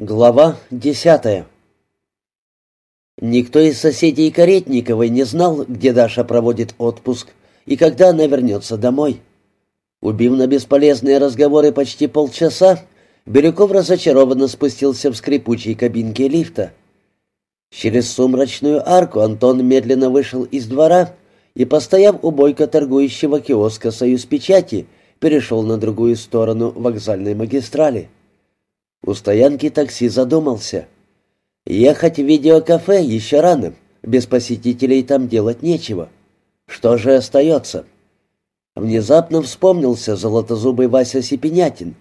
Глава десятая Никто из соседей Каретниковой не знал, где Даша проводит отпуск и когда она вернется домой. Убив на бесполезные разговоры почти полчаса, Бирюков разочарованно спустился в скрипучей кабинке лифта. Через сумрачную арку Антон медленно вышел из двора и, постояв у бойко торгующего киоска «Союз печати», перешел на другую сторону вокзальной магистрали. У стоянки такси задумался. Ехать в видеокафе еще рано, без посетителей там делать нечего. Что же остается? Внезапно вспомнился золотозубый Вася Сипенятин.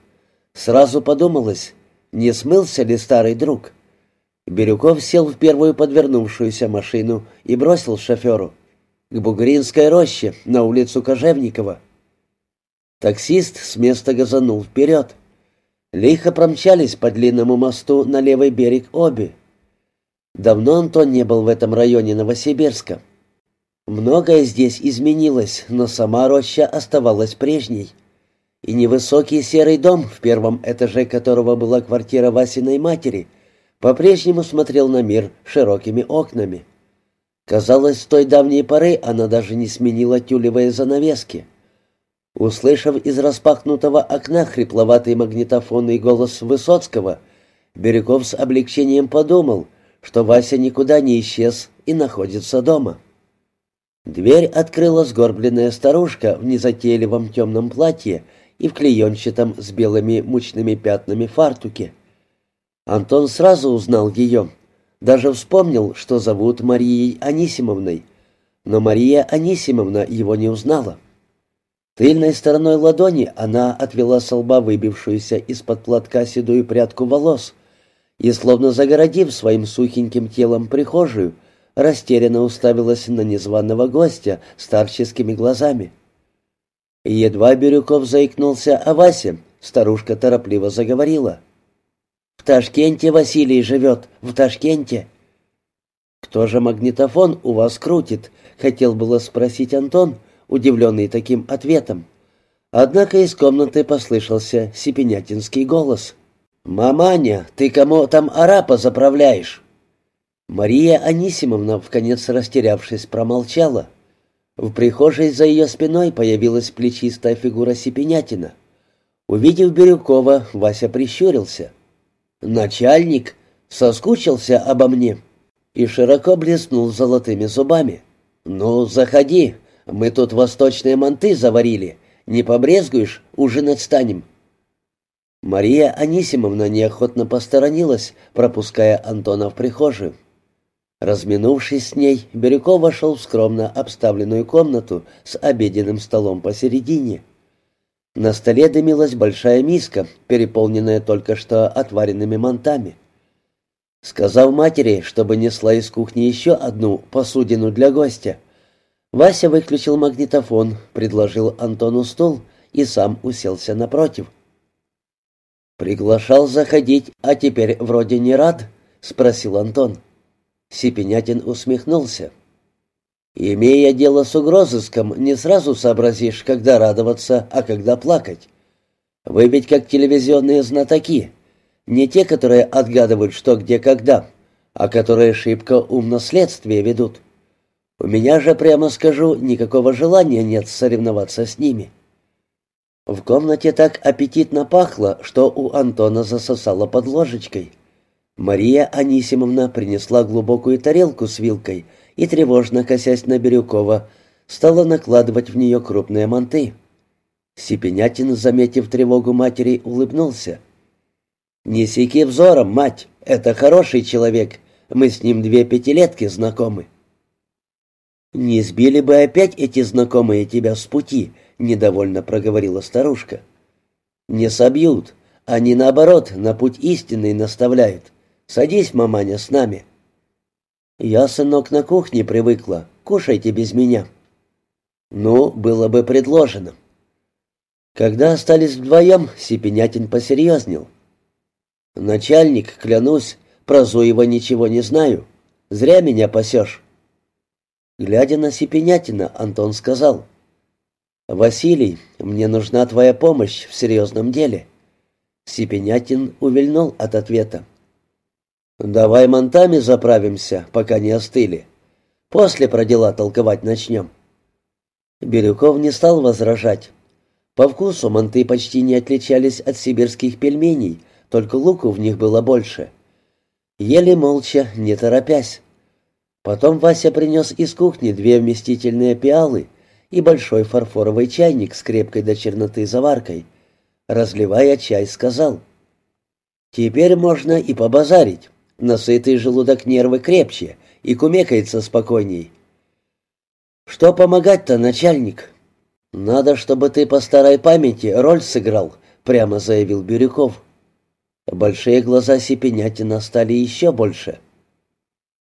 Сразу подумалось, не смылся ли старый друг? Бирюков сел в первую подвернувшуюся машину и бросил шоферу. К Бугринской роще, на улицу Кожевникова. Таксист с места газанул вперед. Лихо промчались по длинному мосту на левый берег обе. Давно Антон не был в этом районе Новосибирска. Многое здесь изменилось, но сама роща оставалась прежней. И невысокий серый дом, в первом этаже которого была квартира Васиной матери, по-прежнему смотрел на мир широкими окнами. Казалось, с той давней поры она даже не сменила тюлевые занавески. Услышав из распахнутого окна хрипловатый магнитофонный голос Высоцкого, Бирюков с облегчением подумал, что Вася никуда не исчез и находится дома. Дверь открыла сгорбленная старушка в незатейливом темном платье и в клеенчатом с белыми мучными пятнами фартуке. Антон сразу узнал ее, даже вспомнил, что зовут Марией Анисимовной, но Мария Анисимовна его не узнала. Тыльной стороной ладони она отвела с лба выбившуюся из-под платка седую прядку волос и, словно загородив своим сухеньким телом прихожую, растерянно уставилась на незваного гостя старческими глазами. Едва Бирюков заикнулся о Васе, старушка торопливо заговорила. «В Ташкенте Василий живет, в Ташкенте». «Кто же магнитофон у вас крутит?» — хотел было спросить Антон, — удивленный таким ответом. Однако из комнаты послышался сипенятинский голос. «Маманя, ты кому там арапа заправляешь?» Мария Анисимовна, вконец растерявшись, промолчала. В прихожей за ее спиной появилась плечистая фигура Сипенятина. Увидев Бирюкова, Вася прищурился. «Начальник соскучился обо мне» и широко блеснул золотыми зубами. «Ну, заходи, мы тут восточные манты заварили. Не побрезгуешь, ужинать станем». Мария Анисимовна неохотно посторонилась, пропуская Антона в прихожую. Разминувшись с ней, Бирюков вошел в скромно обставленную комнату с обеденным столом посередине. На столе дымилась большая миска, переполненная только что отваренными мантами. Сказав матери, чтобы несла из кухни еще одну посудину для гостя, Вася выключил магнитофон, предложил Антону стул и сам уселся напротив. «Приглашал заходить, а теперь вроде не рад?» — спросил Антон. Сипенятин усмехнулся. «Имея дело с угрозыском, не сразу сообразишь, когда радоваться, а когда плакать. Вы ведь как телевизионные знатоки, не те, которые отгадывают что, где, когда, а которые шибко умно следствие ведут». У меня же, прямо скажу, никакого желания нет соревноваться с ними. В комнате так аппетитно пахло, что у Антона засосало под ложечкой. Мария Анисимовна принесла глубокую тарелку с вилкой и, тревожно косясь на Бирюкова, стала накладывать в нее крупные манты. Сипенятин, заметив тревогу матери, улыбнулся. «Не секи взором, мать, это хороший человек, мы с ним две пятилетки знакомы». «Не сбили бы опять эти знакомые тебя с пути», — недовольно проговорила старушка. «Не собьют. Они, наоборот, на путь истинный наставляют. Садись, маманя, с нами». «Я, сынок, на кухне привыкла. Кушайте без меня». «Ну, было бы предложено». Когда остались вдвоем, Сипенятин посерьезнел. «Начальник, клянусь, про Зуева ничего не знаю. Зря меня пасешь». Глядя на Сипенятина, Антон сказал, «Василий, мне нужна твоя помощь в серьезном деле». Сипенятин увильнул от ответа. «Давай мантами заправимся, пока не остыли. После про дела толковать начнем». Бирюков не стал возражать. По вкусу манты почти не отличались от сибирских пельменей, только луку в них было больше. Ели молча, не торопясь. Потом Вася принес из кухни две вместительные пиалы и большой фарфоровый чайник с крепкой до черноты заваркой. Разливая чай, сказал, «Теперь можно и побазарить. Насытый желудок нервы крепче и кумекается спокойней». «Что помогать-то, начальник?» «Надо, чтобы ты по старой памяти роль сыграл», — прямо заявил Бирюков. Большие глаза Сипенятина стали еще больше.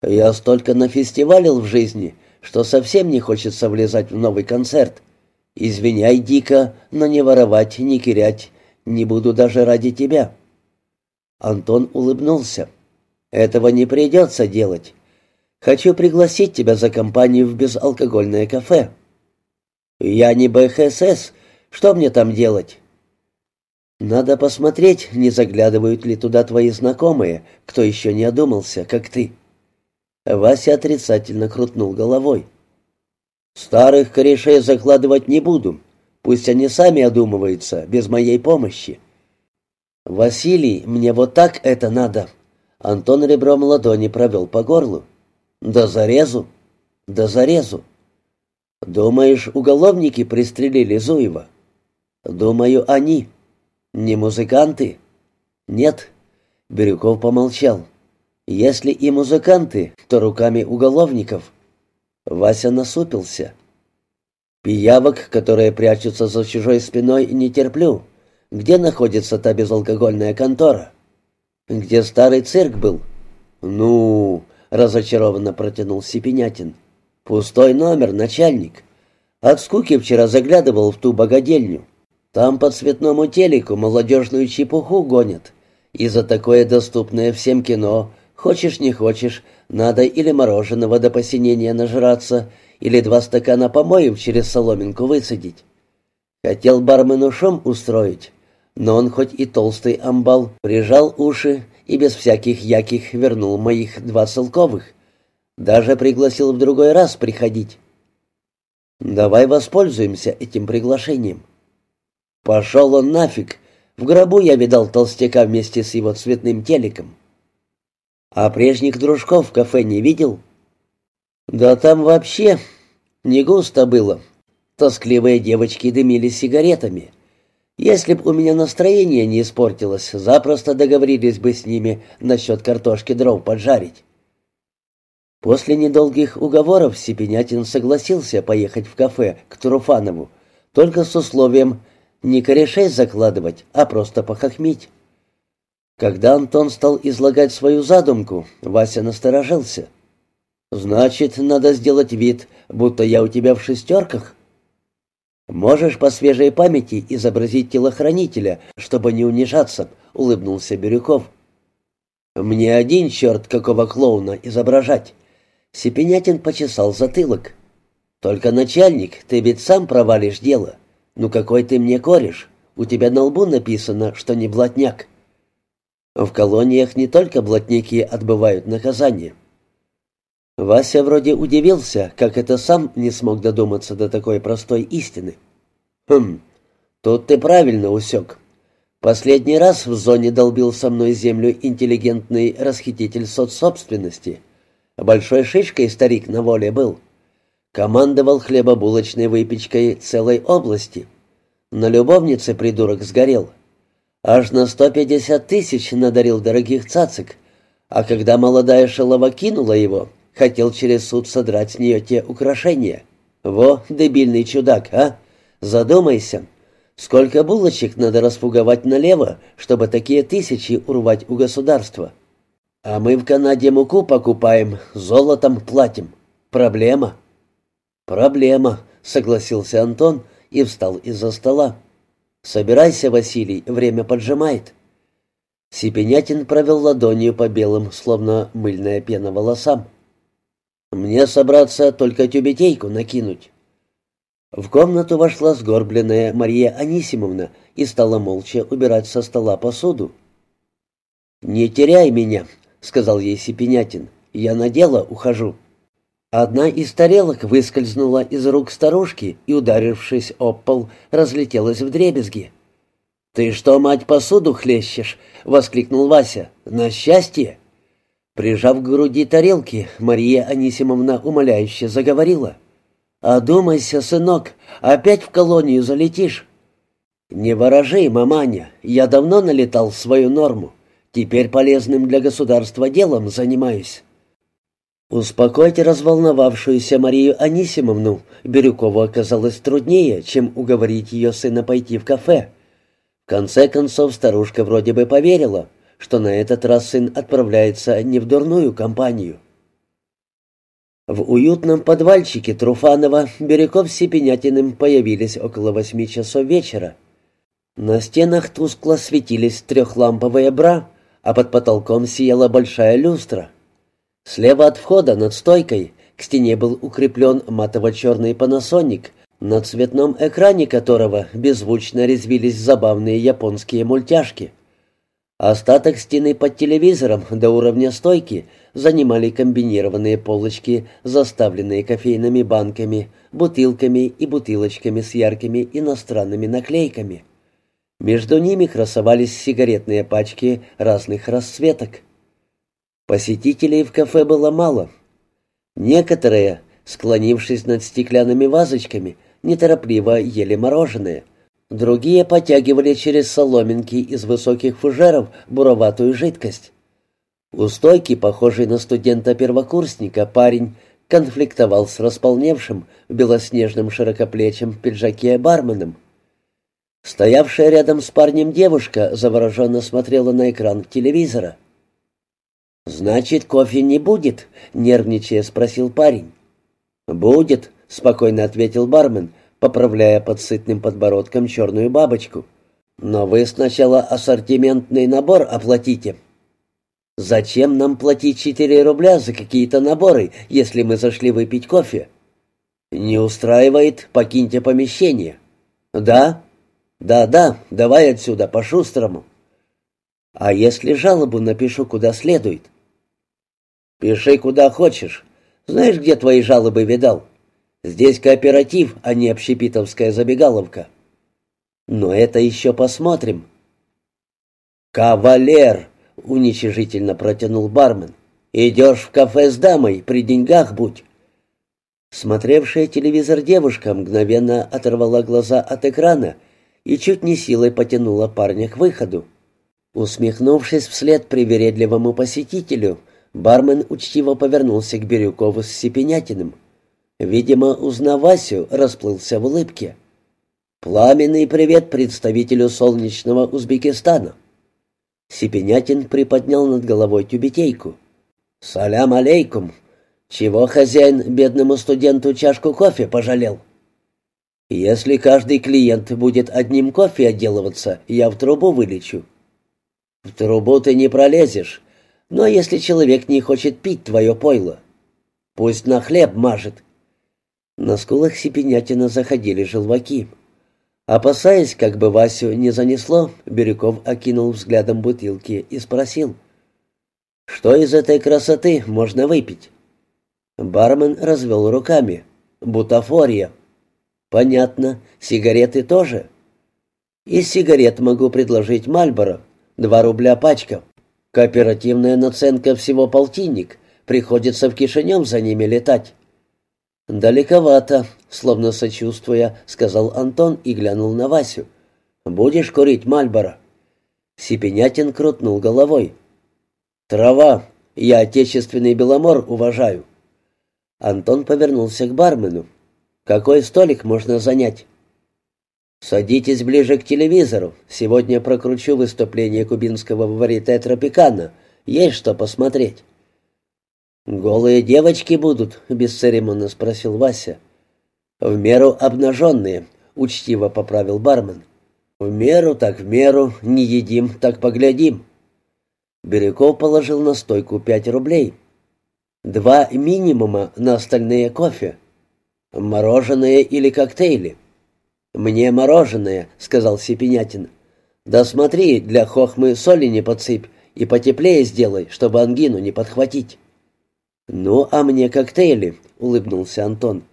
«Я столько нафестивалил в жизни, что совсем не хочется влезать в новый концерт. Извиняй дико, но не воровать, не кирять, не буду даже ради тебя». Антон улыбнулся. «Этого не придется делать. Хочу пригласить тебя за компанию в безалкогольное кафе». «Я не БХСС. Что мне там делать?» «Надо посмотреть, не заглядывают ли туда твои знакомые, кто еще не одумался, как ты». Вася отрицательно крутнул головой. «Старых корешей закладывать не буду. Пусть они сами одумываются, без моей помощи». «Василий, мне вот так это надо». Антон ребром ладони провел по горлу. «Да зарезу». «Да зарезу». «Думаешь, уголовники пристрелили Зуева?» «Думаю, они». «Не музыканты?» «Нет». Бирюков помолчал. «Если и музыканты, то руками уголовников». Вася насупился. «Пиявок, которые прячутся за чужой спиной, не терплю. Где находится та безалкогольная контора?» «Где старый цирк был?» «Ну...» — разочарованно протянул Сипенятин. «Пустой номер, начальник. От скуки вчера заглядывал в ту богадельню. Там по цветному телеку молодежную чепуху гонят. И за такое доступное всем кино, хочешь не хочешь, надо или мороженого до посинения нажраться, или два стакана помоев через соломинку высадить. Хотел бармену шум устроить, но он хоть и толстый амбал, прижал уши и без всяких яких вернул моих два целковых. Даже пригласил в другой раз приходить. Давай воспользуемся этим приглашением. Пошел он нафиг. В гробу я видал толстяка вместе с его цветным телеком. А прежних дружков в кафе не видел? Да там вообще не густо было. Тоскливые девочки дымили сигаретами. Если б у меня настроение не испортилось, запросто договорились бы с ними насчет картошки дров поджарить. После недолгих уговоров Сипенятин согласился поехать в кафе к Труфанову, только с условием не корешей закладывать, а просто похохмить. Когда Антон стал излагать свою задумку, Вася насторожился. «Значит, надо сделать вид, будто я у тебя в шестерках?» «Можешь по свежей памяти изобразить телохранителя, чтобы не унижаться», — улыбнулся Бирюков. «Мне один черт какого клоуна изображать. Сипенятин почесал затылок. «Только, начальник, ты ведь сам провалишь дело. Ну какой ты мне кореш? У тебя на лбу написано, что не блатняк». В колониях не только блатники отбывают наказание. Вася вроде удивился, как это сам не смог додуматься до такой простой истины. «Хм, тут ты правильно усек. Последний раз в зоне долбил со мной землю интеллигентный расхититель соцсобственности». Большой шишкой старик на воле был. Командовал хлебобулочной выпечкой целой области. На любовнице придурок сгорел. Аж на сто пятьдесят тысяч надарил дорогих цацик. А когда молодая шалова кинула его, хотел через суд содрать с нее те украшения. Во, дебильный чудак, а? Задумайся. Сколько булочек надо распуговать налево, чтобы такие тысячи урвать у государства?» А мы в Канаде муку покупаем, золотом платим. Проблема. Проблема, согласился Антон и встал из-за стола. Собирайся, Василий, время поджимает. Сипенятин провел ладонью по белым, словно мыльная пена волосам. Мне собраться только тюбетейку накинуть. В комнату вошла сгорбленная Мария Анисимовна и стала молча убирать со стола посуду. «Не теряй меня», сказал ей Сипенятин. «Я на дело ухожу». Одна из тарелок выскользнула из рук старушки и, ударившись об пол, разлетелась в дребезги. «Ты что, мать, посуду хлещешь?» — воскликнул Вася. «На счастье!» Прижав к груди тарелки, Мария Анисимовна умоляюще заговорила. «Одумайся, сынок, опять в колонию залетишь». «Не ворожи, маманя, я давно налетал в свою норму. Теперь полезным для государства делом занимаюсь». Успокоить разволновавшуюся Марию Анисимовну Бирюкову оказалось труднее, чем уговорить ее сына пойти в кафе. В конце концов старушка вроде бы поверила, что на этот раз сын отправляется не в дурную компанию. В уютном подвальчике Труфанова Бирюков с Сипенятиным появились около восьми часов вечера. На стенах тускло светились трехламповые бра, а под потолком сияла большая люстра. Слева от входа над стойкой к стене был укреплен матово-черный панасоник, на цветном экране которого беззвучно резвились забавные японские мультяшки. Остаток стены под телевизором до уровня стойки занимали комбинированные полочки, заставленные кофейными банками, бутылками и бутылочками с яркими иностранными наклейками. Между ними красовались сигаретные пачки разных расцветок. Посетителей в кафе было мало. Некоторые, склонившись над стеклянными вазочками, неторопливо ели мороженое. Другие потягивали через соломинки из высоких фужеров буроватую жидкость. У стойки, похожий на студента-первокурсника, парень конфликтовал с располневшим в белоснежном широкоплечем пиджаке барменом. Стоявшая рядом с парнем девушка завороженно смотрела на экран телевизора. «Значит, кофе не будет?» — нервничая спросил парень. «Будет», — спокойно ответил бармен, поправляя под сытным подбородком черную бабочку. «Но вы сначала ассортиментный набор оплатите». «Зачем нам платить четыре рубля за какие-то наборы, если мы зашли выпить кофе?» «Не устраивает, покиньте помещение». «Да?» «Да-да, давай отсюда, по-шустрому». «А если жалобу напишу куда следует?» Пиши куда хочешь. Знаешь, где твои жалобы видал? Здесь кооператив, а не общепитовская забегаловка. Но это еще посмотрим. Кавалер, уничижительно протянул бармен. Идешь в кафе с дамой, при деньгах будь. Смотревшая телевизор девушка мгновенно оторвала глаза от экрана и чуть не силой потянула парня к выходу. Усмехнувшись вслед привередливому посетителю, Бармен учтиво повернулся к Бирюкову с Сипенятиным. Видимо, узнав Васю, расплылся в улыбке. «Пламенный привет представителю солнечного Узбекистана!» Сипенятин приподнял над головой тюбетейку. «Салям алейкум! Чего хозяин бедному студенту чашку кофе пожалел?» «Если каждый клиент будет одним кофе отделываться, я в трубу вылечу». «В трубу ты не пролезешь. Но если человек не хочет пить твое пойло, пусть на хлеб мажет. На скулах Сипенятина заходили желваки. Опасаясь, как бы Васю не занесло, Бирюков окинул взглядом бутылки и спросил. «Что из этой красоты можно выпить?» Бармен развел руками. «Бутафория». «Понятно. Сигареты тоже?» «Из сигарет могу предложить Мальборо. Два рубля пачка». Кооперативная наценка всего полтинник. Приходится в Кишинев за ними летать. «Далековато», — словно сочувствуя, сказал Антон и глянул на Васю. «Будешь курить Мальборо?» Сипенятин крутнул головой. «Трава. Я отечественный беломор уважаю». Антон повернулся к бармену. «Какой столик можно занять?» «Садитесь ближе к телевизору. Сегодня прокручу выступление кубинского варите Тропикана. Есть что посмотреть». «Голые девочки будут?» — бесцеремонно спросил Вася. «В меру обнаженные», — учтиво поправил бармен. «В меру так в меру, не едим, так поглядим». Бирюков положил на стойку пять рублей. «Два минимума на остальные кофе. Мороженое или коктейли?» «Мне мороженое», — сказал Сипенятин. «Да смотри, для хохмы соли не подсыпь И потеплее сделай, чтобы ангину не подхватить». «Ну, а мне коктейли», — улыбнулся Антон.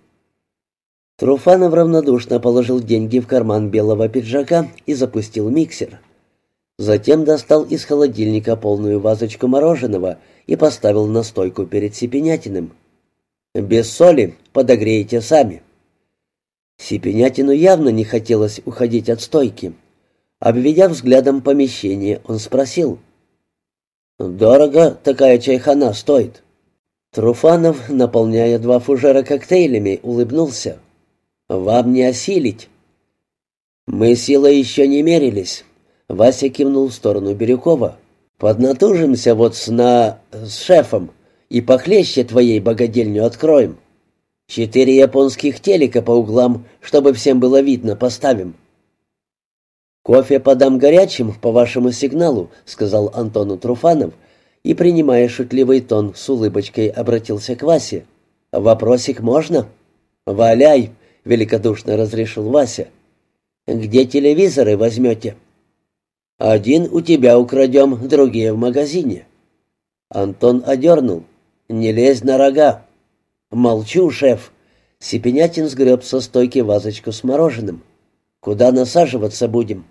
Труфанов равнодушно положил деньги в карман белого пиджака и запустил миксер. Затем достал из холодильника полную вазочку мороженого и поставил на стойку перед Сипенятиным. «Без соли, подогреете сами». Сипенятину явно не хотелось уходить от стойки. Обведя взглядом помещение, он спросил. «Дорого такая чайхана стоит?» Труфанов, наполняя два фужера коктейлями, улыбнулся. «Вам не осилить». «Мы силой еще не мерились», — Вася кивнул в сторону Бирюкова. «Поднатужимся вот с на... с шефом и похлеще твоей богадельню откроем. Четыре японских телека по углам, чтобы всем было видно, поставим». «Кофе подам горячим по вашему сигналу», — сказал Антону Труфанов, и, принимая шутливый тон, с улыбочкой обратился к Васе. «Вопросик можно?» «Валяй», — великодушно разрешил Вася. «Где телевизоры возьмете?» «Один у тебя украдем, другие в магазине». Антон одернул. «Не лезь на рога». «Молчу, шеф». Сипенятин сгреб со стойки вазочку с мороженым. «Куда насаживаться будем?»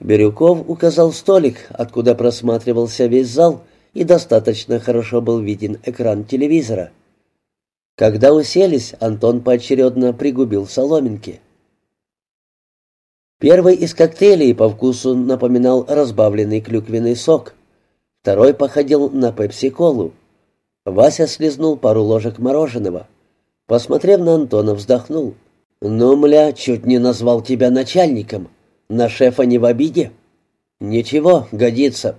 Бирюков указал столик, откуда просматривался весь зал, и достаточно хорошо был виден экран телевизора. Когда уселись, Антон поочередно пригубил соломинки. Первый из коктейлей по вкусу напоминал разбавленный клюквенный сок. Второй походил на пепси-колу. Вася слезнул пару ложек мороженого. Посмотрев на Антона, вздохнул. «Ну, мля, чуть не назвал тебя начальником. На шефа не в обиде?» «Ничего, годится».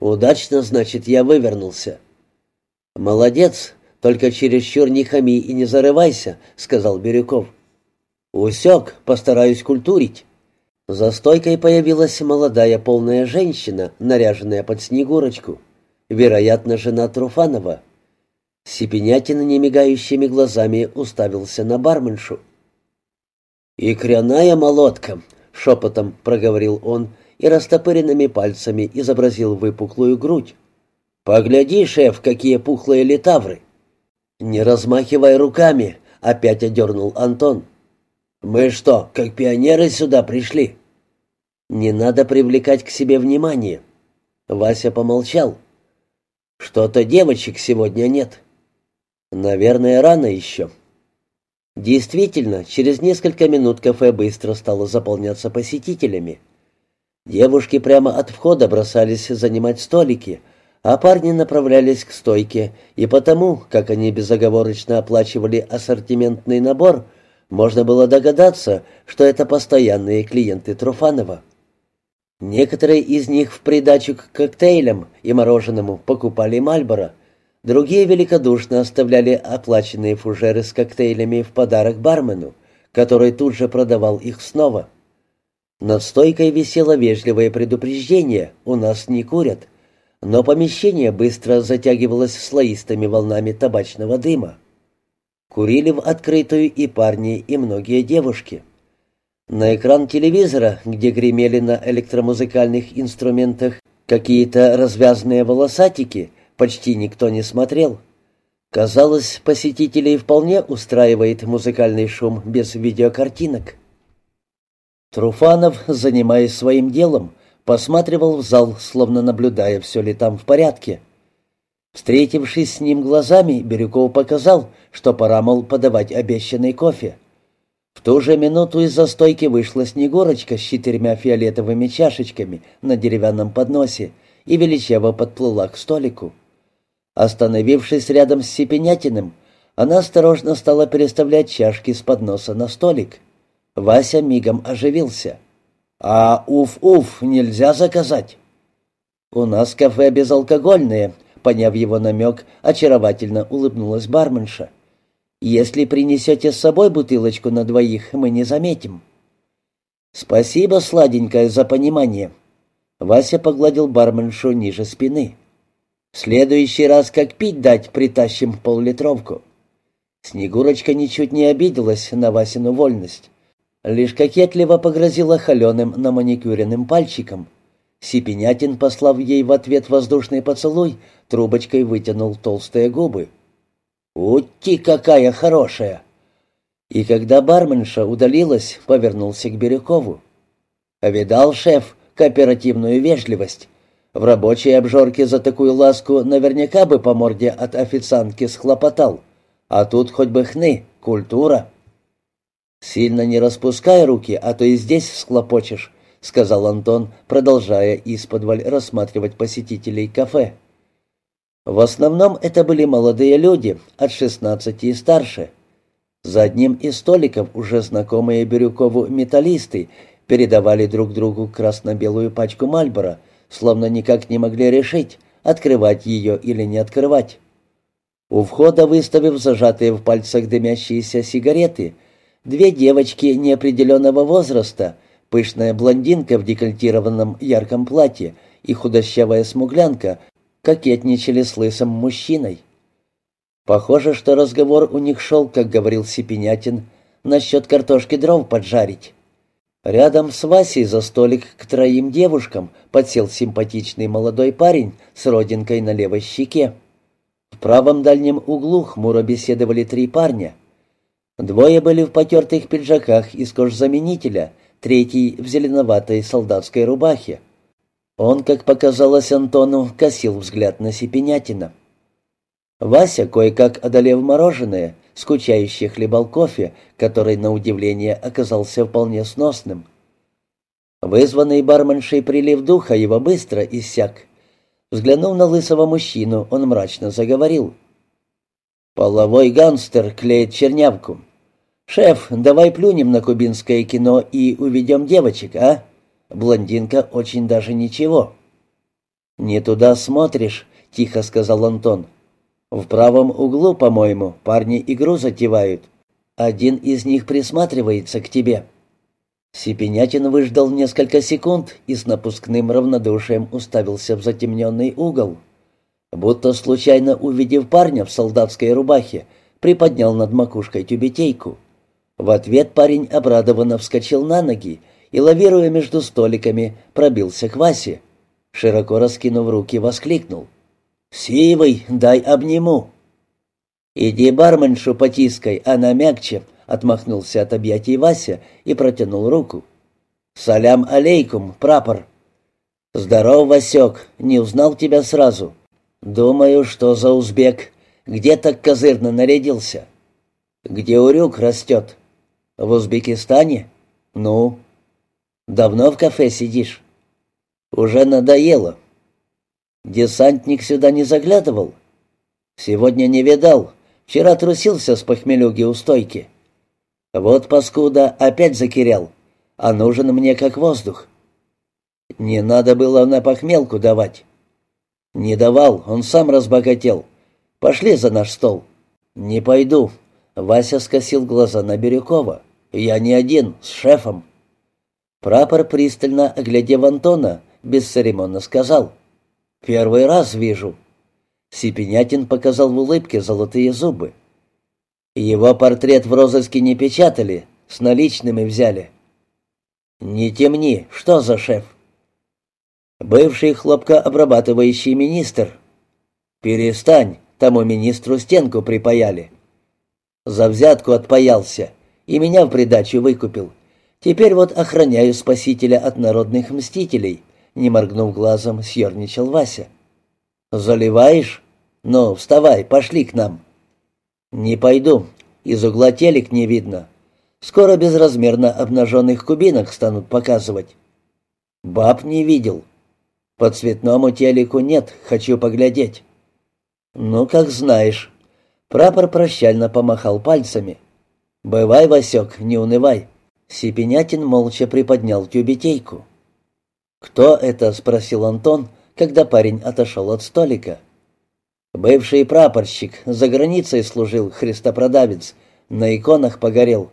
«Удачно, значит, я вывернулся». «Молодец, только чересчур не хами и не зарывайся», — сказал Бирюков. «Усек, постараюсь культурить». За стойкой появилась молодая полная женщина, наряженная под Снегурочку. Вероятно, жена Труфанова. Сипенятин немигающими глазами уставился на барменшу. «Икряная молотка», — шепотом проговорил он и растопыренными пальцами изобразил выпуклую грудь. «Погляди, шеф, какие пухлые литавры!» «Не размахивай руками!» — опять одернул Антон. «Мы что, как пионеры сюда пришли?» «Не надо привлекать к себе внимание». Вася помолчал. «Что-то девочек сегодня нет». «Наверное, рано еще». Действительно, через несколько минут кафе быстро стало заполняться посетителями. Девушки прямо от входа бросались занимать столики — а парни направлялись к стойке, и потому, как они безоговорочно оплачивали ассортиментный набор, можно было догадаться, что это постоянные клиенты Труфанова. Некоторые из них в придачу к коктейлям и мороженому покупали Мальборо, другие великодушно оставляли оплаченные фужеры с коктейлями в подарок бармену, который тут же продавал их снова. Над стойкой висело вежливое предупреждение «У нас не курят», но помещение быстро затягивалось слоистыми волнами табачного дыма. Курили в открытую и парни, и многие девушки. На экран телевизора, где гремели на электромузыкальных инструментах какие-то развязанные волосатики, почти никто не смотрел. Казалось, посетителей вполне устраивает музыкальный шум без видеокартинок. Труфанов, занимаясь своим делом, посматривал в зал, словно наблюдая, все ли там в порядке. Встретившись с ним глазами, Бирюков показал, что пора, мол, подавать обещанный кофе. В ту же минуту из-за стойки вышла Снегурочка с четырьмя фиолетовыми чашечками на деревянном подносе и величаво подплыла к столику. Остановившись рядом с Сипенятиным, она осторожно стала переставлять чашки с подноса на столик. Вася мигом оживился — «А уф-уф нельзя заказать?» «У нас кафе безалкогольное», — поняв его намек, очаровательно улыбнулась барменша. «Если принесете с собой бутылочку на двоих, мы не заметим». «Спасибо, сладенькая, за понимание». Вася погладил барменшу ниже спины. «В следующий раз, как пить дать, притащим поллитровку». Снегурочка ничуть не обиделась на Васину вольность. Лишь кокетливо погрозила холеным на маникюренным пальчиком. Сипенятин, послав ей в ответ воздушный поцелуй, трубочкой вытянул толстые губы. «Ути, какая хорошая!» И когда барменша удалилась, повернулся к Бирюкову. «Видал, шеф, кооперативную вежливость. В рабочей обжорке за такую ласку наверняка бы по морде от официантки схлопотал. А тут хоть бы хны, культура». «Сильно не распускай руки, а то и здесь схлопочешь», — сказал Антон, продолжая из-под рассматривать посетителей кафе. В основном это были молодые люди, от шестнадцати и старше. За одним из столиков уже знакомые Бирюкову металлисты передавали друг другу красно-белую пачку Мальбора, словно никак не могли решить, открывать ее или не открывать. У входа, выставив зажатые в пальцах дымящиеся сигареты, две девочки неопределенного возраста, пышная блондинка в декольтированном ярком платье и худощавая смуглянка кокетничали с лысым мужчиной. Похоже, что разговор у них шел, как говорил Сипенятин, насчет картошки дров поджарить. Рядом с Васей за столик к троим девушкам подсел симпатичный молодой парень с родинкой на левой щеке. В правом дальнем углу хмуро беседовали три парня. Двое были в потертых пиджаках из кожзаменителя, третий в зеленоватой солдатской рубахе. Он, как показалось Антону, косил взгляд на Сипенятина. Вася, кое-как одолев мороженое, скучающе хлебал кофе, который, на удивление, оказался вполне сносным. Вызванный барменшей прилив духа его быстро иссяк. Взглянув на лысого мужчину, он мрачно заговорил. «Половой гангстер клеит чернявку. Шеф, давай плюнем на кубинское кино и уведем девочек, а?» Блондинка очень даже ничего. «Не туда смотришь», — тихо сказал Антон. «В правом углу, по-моему, парни игру затевают. Один из них присматривается к тебе». Сипенятин выждал несколько секунд и с напускным равнодушием уставился в затемненный угол. Будто случайно увидев парня в солдатской рубахе, приподнял над макушкой тюбетейку. В ответ парень обрадованно вскочил на ноги и, лавируя между столиками, пробился к Васе. Широко раскинув руки, воскликнул. «Сивый, дай обниму!» «Иди барменшу потискай, она мягче», — отмахнулся от объятий Вася и протянул руку. «Салям алейкум, прапор!» «Здоров, Васек, не узнал тебя сразу. Думаю, что за узбек. Где так козырно нарядился?» «Где урюк растет?» «В Узбекистане?» «Ну?» Давно в кафе сидишь? Уже надоело. Десантник сюда не заглядывал? Сегодня не видал. Вчера трусился с похмелюги у стойки. Вот паскуда опять закирял, а нужен мне как воздух. Не надо было на похмелку давать. Не давал, он сам разбогател. Пошли за наш стол. Не пойду. Вася скосил глаза на Бирюкова. Я не один, с шефом. Прапор, пристально оглядев Антона, бесцеремонно сказал. «Первый раз вижу». Сипенятин показал в улыбке золотые зубы. «Его портрет в розыске не печатали, с наличными взяли». «Не темни, что за шеф?» «Бывший хлопкообрабатывающий министр». «Перестань, тому министру стенку припаяли». «За взятку отпаялся и меня в придачу выкупил. Теперь вот охраняю спасителя от народных мстителей», — не моргнув глазом, съерничал Вася. «Заливаешь? Ну, вставай, пошли к нам». «Не пойду. Из угла телек не видно. Скоро безразмерно обнаженных кубинок станут показывать». «Баб не видел. По цветному телеку нет, хочу поглядеть». «Ну, как знаешь». Прапор прощально помахал пальцами. «Бывай, Васек, не унывай. Сипенятин молча приподнял тюбетейку. «Кто это?» — спросил Антон, когда парень отошел от столика. «Бывший прапорщик, за границей служил христопродавец, на иконах погорел».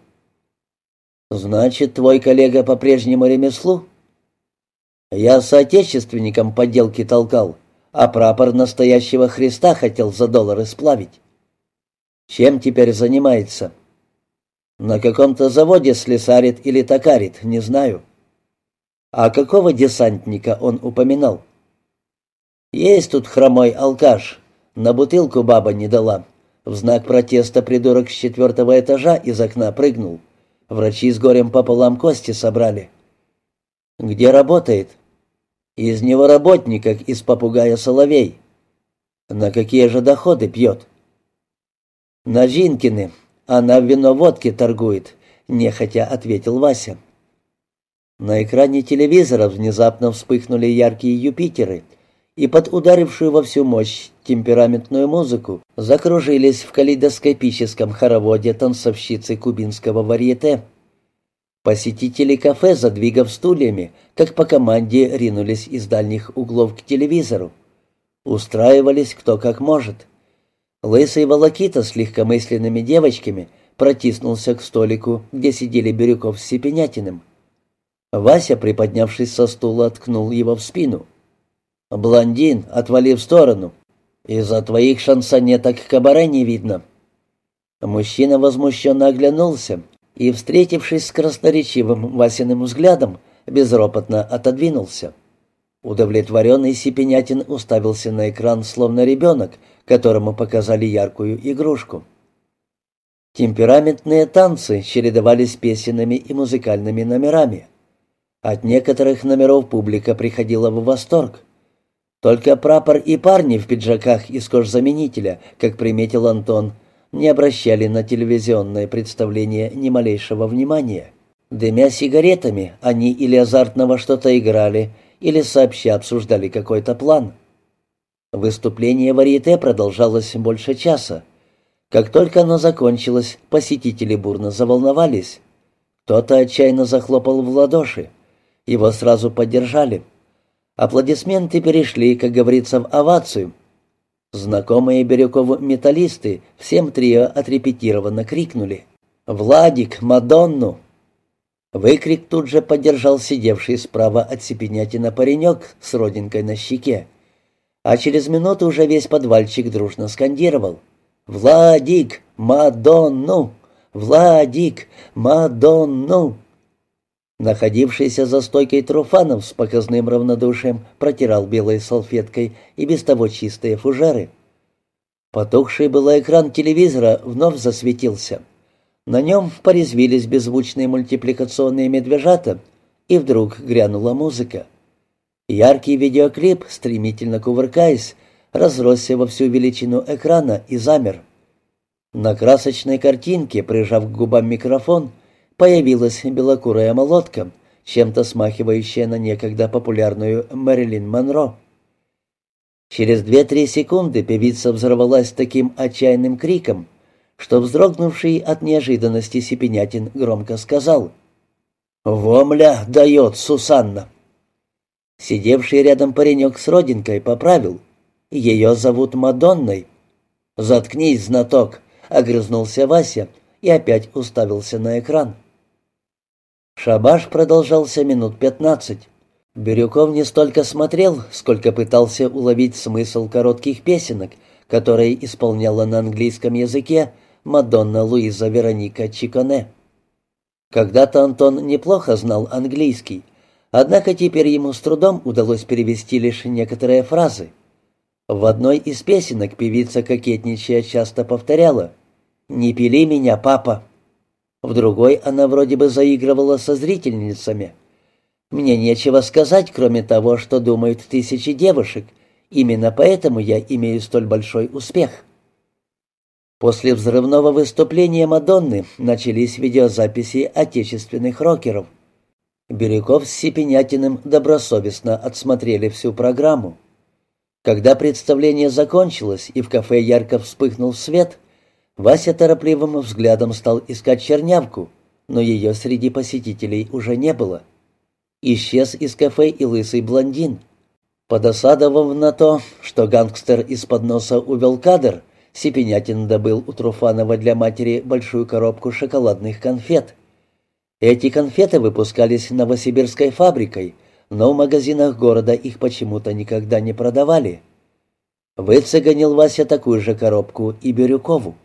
«Значит, твой коллега по прежнему ремеслу?» «Я с отечественником подделки толкал, а прапор настоящего Христа хотел за доллары сплавить». «Чем теперь занимается?» На каком-то заводе слесарит или токарит, не знаю. А какого десантника он упоминал? Есть тут хромой алкаш. На бутылку баба не дала. В знак протеста придурок с четвертого этажа из окна прыгнул. Врачи с горем пополам кости собрали. Где работает? Из него работник, как из попугая соловей. На какие же доходы пьет? На Жинкины. Она в вино водки торгует, нехотя ответил Вася. На экране телевизора внезапно вспыхнули яркие Юпитеры — и под ударившую во всю мощь темпераментную музыку закружились в калейдоскопическом хороводе танцовщицы кубинского варьете. Посетители кафе, задвигав стульями, как по команде ринулись из дальних углов к телевизору. Устраивались кто как может. Лысый волокита с легкомысленными девочками протиснулся к столику, где сидели Бирюков с Сепенятиным. Вася, приподнявшись со стула, ткнул его в спину — «Блондин, отвали в сторону. Из-за твоих шансонеток кабаре не видно». Мужчина возмущенно оглянулся и, встретившись с красноречивым Васиным взглядом, безропотно отодвинулся. Удовлетворенный Сипенятин уставился на экран, словно ребенок, которому показали яркую игрушку. Темпераментные танцы чередовались песенными и музыкальными номерами. От некоторых номеров публика приходила в восторг. Только прапор и парни в пиджаках из кожзаменителя, как приметил Антон, не обращали на телевизионное представление ни малейшего внимания. Дымя сигаретами, они или азартного что-то играли, или сообща обсуждали какой-то план. Выступление варьете продолжалось больше часа. Как только оно закончилось, посетители бурно заволновались. Кто-то отчаянно захлопал в ладоши. Его сразу поддержали — Аплодисменты перешли, как говорится, в овацию. Знакомые Бирюкову металлисты всем трио отрепетированно крикнули «Владик, Мадонну!». Выкрик тут же поддержал сидевший справа от Сепенятина паренек с родинкой на щеке. А через минуту уже весь подвальчик дружно скандировал «Владик, Мадонну! Владик, Мадонну!». Находившийся за стойкой Труфанов с показным равнодушием протирал белой салфеткой и без того чистые фужеры. Потухший был экран телевизора вновь засветился. На нем порезвились беззвучные мультипликационные медвежата, и вдруг грянула музыка. Яркий видеоклип, стремительно кувыркаясь, разросся во всю величину экрана и замер. На красочной картинке, прижав к губам микрофон, появилась белокурая молотка, чем-то смахивающая на некогда популярную Мэрилин Монро. Через две-три секунды певица взорвалась таким отчаянным криком, что вздрогнувший от неожиданности Сипенятин громко сказал «Вомля дает Сусанна!» Сидевший рядом паренек с родинкой поправил «Ее зовут Мадонной». «Заткнись, знаток!» — огрызнулся Вася и опять уставился на экран. Шабаш продолжался минут пятнадцать. Бирюков не столько смотрел, сколько пытался уловить смысл коротких песенок, которые исполняла на английском языке Мадонна Луиза Вероника Чиконе. Когда-то Антон неплохо знал английский, однако теперь ему с трудом удалось перевести лишь некоторые фразы. В одной из песенок певица, кокетничая, часто повторяла «Не пили меня, папа». В другой она вроде бы заигрывала со зрительницами. Мне нечего сказать, кроме того, что думают тысячи девушек. Именно поэтому я имею столь большой успех. После взрывного выступления Мадонны начались видеозаписи отечественных рокеров. Бирюков с Сипенятиным добросовестно отсмотрели всю программу. Когда представление закончилось и в кафе ярко вспыхнул свет — Вася торопливым взглядом стал искать чернявку, но ее среди посетителей уже не было. Исчез из кафе и лысый блондин. Подосадовав на то, что гангстер из-под носа увел кадр, Сипенятин добыл у Труфанова для матери большую коробку шоколадных конфет. Эти конфеты выпускались новосибирской фабрикой, но в магазинах города их почему-то никогда не продавали. Выцеганил Вася такую же коробку и Бирюкову.